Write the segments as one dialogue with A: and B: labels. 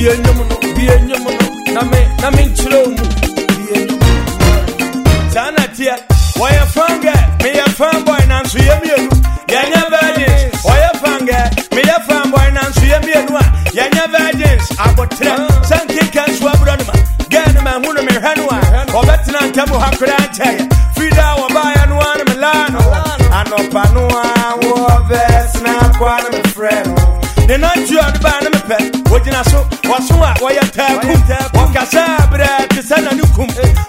A: bie nyom no bie nyom no na me na me nkyerɛ mu. Bie nyom saa na teɛ wɔyɛ fangɛ meyɛ fanbɔy nanso yɛ mmienu yɛnyɛ virgins wɔyɛ fangɛ meyɛ fanbɔy nanso yɛ mmienu a. Yɛnyɛ virgins abotrɛ sɛ nkeka nsuaborɔ no ɔde baa no mepɛ wɔgyina so wɔso a wɔyɛ taakum wɔkasa berɛ te sɛ na ne kum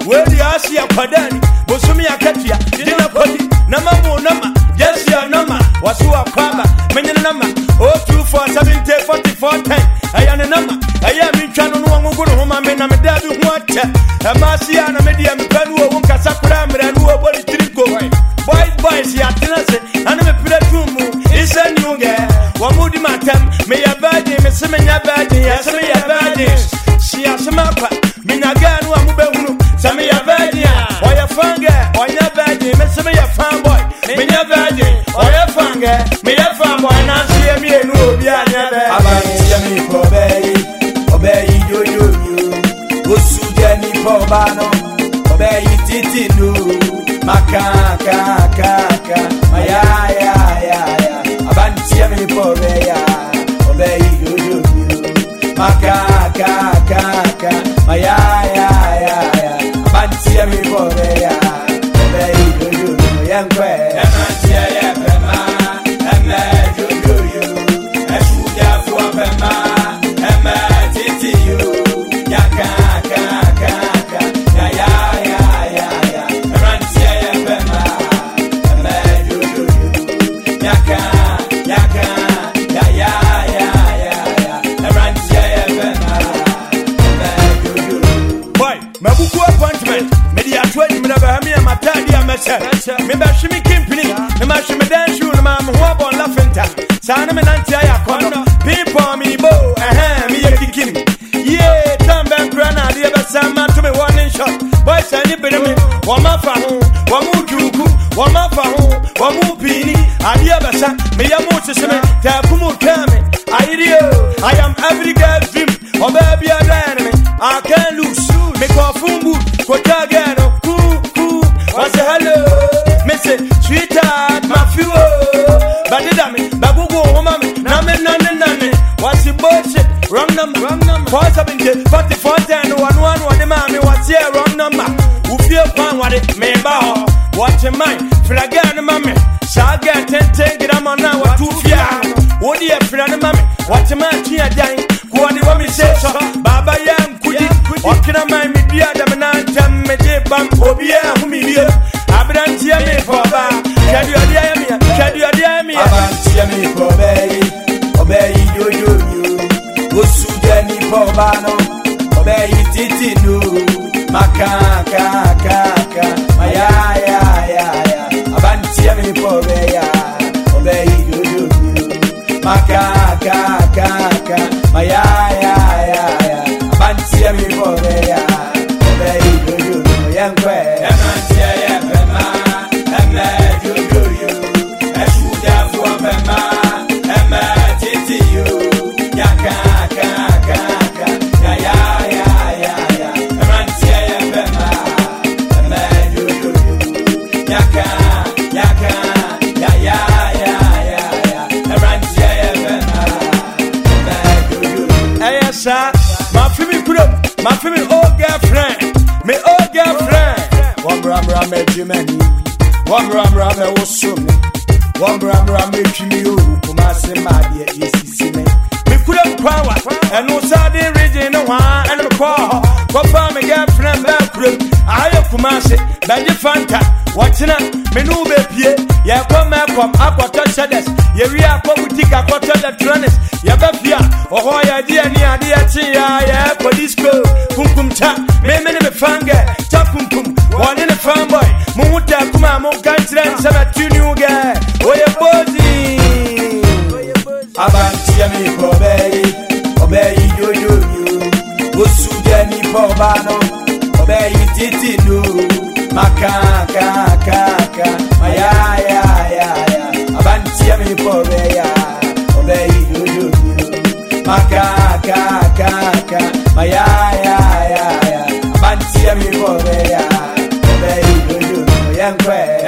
A: wɔadi ase akwadani bosome akatua de na kɔdi na ma mo nama. Gyasia nama. Wɔso wɔkɔ aba nama. 024 70 44 10 ɛyɛ ne nama. Ɛyɛ mentwa no no wɔngogo ne ho me na meda bi ho akyɛ ɛma a na medeɛ mepɛ no wɔ wo nkasa koraa mmerɛ abaniyanifọ ọbẹ̀ yìí ọbẹ̀ yìí
B: yóyó mi o. Oṣù jẹ́ nípa ọba
A: náà ọbẹ̀ yìí títì lò ó máa kàn án. Matade a mɛkyɛ me kimpini. Ne mahwe me dan hwiw no maa me ho abɔ nla fenta. Saa ne me nante ayɛ akɔnnɔ pimpɔn menibo ɛhɛ meyɛ kikim ye tam bɛnkora na adeɛ bɛsa ma to me warning shot boy sɛ ne bere me wɔma fa ho wɔmo duuku wɔma fa ho wɔmo piini adeɛ bɛsa meyɛ mo kyehye me. Taakum kaa me. Ayerio i am every girl dream. Ɔbaa biara ɛne me. I can't lose. Woman, Name, Nane, Nane. What's the bullshit? Wrong number, wrong number. What's up in the 44 10, 1 1 1, the mommy, what's here? Wrong number. Who feel one, what it may bow. Watch your mind, Fragan, mommy. Saga, 10 10, get on now, what two fear. What do you friend, mommy? Watch your man, Tia Dang. Kuwani wa misesho Baba ya mkudi Wakina mai midia Damana ntam meje bam Obia humilio Abrantia me foba Kadu adia ya mia Kadu adia ya mia
B: abantiɛ mi pɔ ɔbɛyi ɔbɛyi jɛ nipa ɔba no ɔbɛyi titi nu. Makakakaka mayayayaya abantiɛ mi pɔ ɔbɛya ɔbɛyi yoyoyo makakakaka mayayayaya abantiɛ mi pɔ ɔbɛya ɔbɛyi sa ma fi mi kuro ma fi mi old girlfriend mi old girlfriend. Wọ́n mìíràn mìíràn mẹ́jì mẹ́ni wọ́n mìíràn
A: mìíràn mẹ́wọ́ sọ mi. Wọ́n mìíràn mìíràn mẹ́jì mi yóò wù kó máa ṣe máa di ẹ̀dí sisi mi. mi kuro kwawa ẹnu sáde ríjì ní wọn ẹnu kọ́ ọ kọ́pá mi girlfriend bẹ́ẹ̀ kuro ayé kumase bẹ́ẹ̀ni fanta wɔkyena me ne wo bɛpie yɛkɔ mɛkɔm akɔtɔ hyɛdes yɛwie akɔ butik akɔtɔ electronics yɛbɛfie a oho yɛdeɛ ne adeɛ teaa yɛɛkɔ disco kunkumta meme ne me fangɛ ta kunkum wɔne ne fanbɔy mo ho ta kum a monka nkyerɛ nsɛ mɛtune wo gɛ oyɛ bozi
B: abantia mepɛ ɔbɛyi ɔbɛyi yoyoyo osu gɛ nipa ɔba no ɔbɛyi titi no makaakakaaka mayayayaya abantia mepɛ ɔbɛyi
A: yẹ mi